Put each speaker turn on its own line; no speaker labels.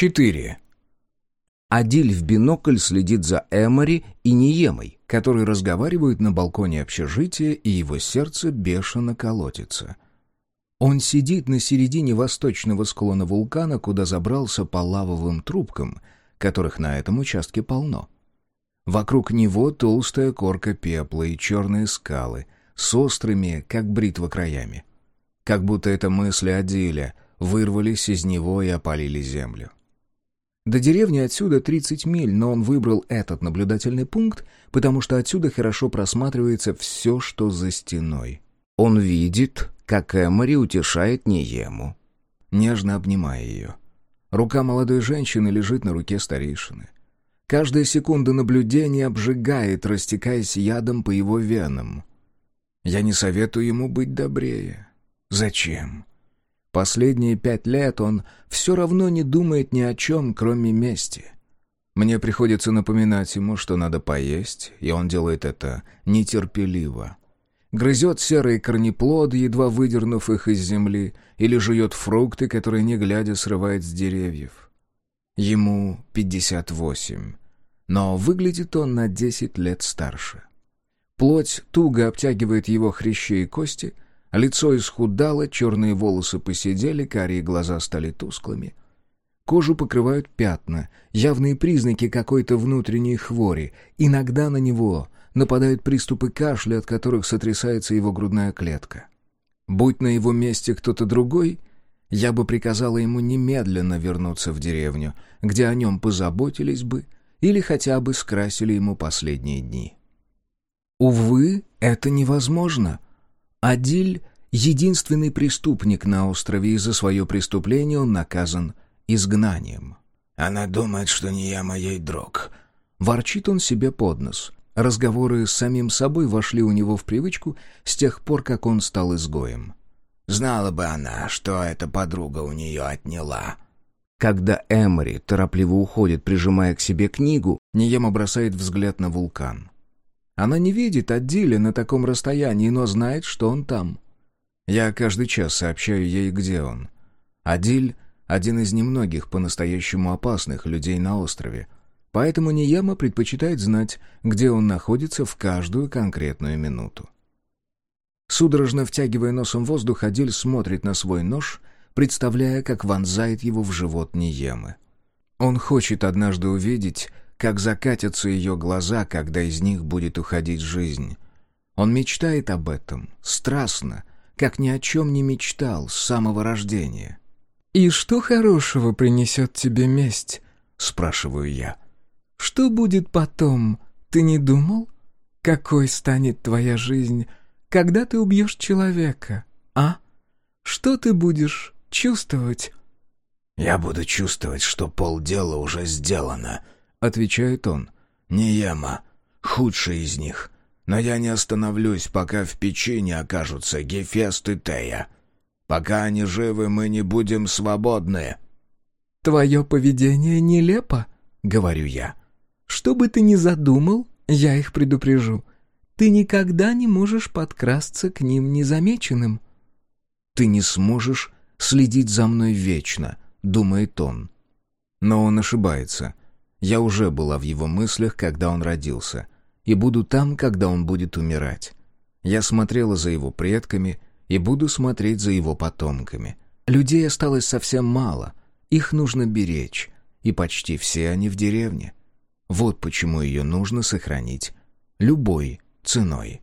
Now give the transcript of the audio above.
4. Адиль в бинокль следит за Эмори и Ниемой, которые разговаривают на балконе общежития, и его сердце бешено колотится. Он сидит на середине восточного склона вулкана, куда забрался по лавовым трубкам, которых на этом участке полно. Вокруг него толстая корка пепла и черные скалы с острыми, как бритва, краями. Как будто это мысли Адиля вырвались из него и опалили землю. До деревни отсюда 30 миль, но он выбрал этот наблюдательный пункт, потому что отсюда хорошо просматривается все, что за стеной. Он видит, как Эмори утешает Ниему, нежно обнимая ее. Рука молодой женщины лежит на руке старейшины. Каждая секунда наблюдения обжигает, растекаясь ядом по его венам. Я не советую ему быть добрее. Зачем? Последние пять лет он все равно не думает ни о чем, кроме мести. Мне приходится напоминать ему, что надо поесть, и он делает это нетерпеливо. Грызет серые корнеплоды, едва выдернув их из земли, или жует фрукты, которые, не глядя, срывает с деревьев. Ему пятьдесят восемь, но выглядит он на десять лет старше. Плоть туго обтягивает его хрящи и кости — Лицо исхудало, черные волосы посидели, карие глаза стали тусклыми. Кожу покрывают пятна, явные признаки какой-то внутренней хвори. Иногда на него нападают приступы кашля, от которых сотрясается его грудная клетка. Будь на его месте кто-то другой, я бы приказала ему немедленно вернуться в деревню, где о нем позаботились бы или хотя бы скрасили ему последние дни. Увы, это невозможно — Адиль — единственный преступник на острове, и за свое преступление он наказан изгнанием.
«Она думает, что не я моей друг».
Ворчит он себе под нос. Разговоры с самим собой вошли у него в привычку с тех пор, как он стал изгоем.
Знала бы она, что эта подруга у нее отняла.
Когда Эмори торопливо уходит, прижимая к себе книгу, Ниема бросает взгляд на вулкан. Она не видит Адиля на таком расстоянии, но знает, что он там. Я каждый час сообщаю ей, где он. Адиль — один из немногих по-настоящему опасных людей на острове, поэтому Нияма предпочитает знать, где он находится в каждую конкретную минуту. Судорожно втягивая носом воздух, Адиль смотрит на свой нож, представляя, как вонзает его в живот Ниемы. Он хочет однажды увидеть, как закатятся ее глаза, когда из них будет уходить жизнь. Он мечтает об этом, страстно, как ни о чем не мечтал с самого рождения.
«И что хорошего принесет тебе месть?» — спрашиваю я. «Что будет потом, ты не думал? Какой станет твоя жизнь, когда ты убьешь человека, а? Что ты будешь чувствовать?»
«Я буду чувствовать, что полдела уже сделано», —
отвечает он.
«Ниема, худший из них. Но я не остановлюсь, пока в печи не окажутся Гефест и Тея. Пока они живы, мы не будем свободны».
«Твое поведение нелепо», — говорю я. «Что бы ты ни задумал, я их предупрежу. Ты никогда не можешь подкрасться к ним незамеченным».
«Ты не сможешь следить за мной вечно», — думает он. Но он ошибается. Я уже была в его мыслях, когда он родился, и буду там, когда он будет умирать. Я смотрела за его предками и буду смотреть за его потомками. Людей осталось совсем мало, их нужно беречь, и почти все они в деревне. Вот почему ее нужно сохранить любой ценой.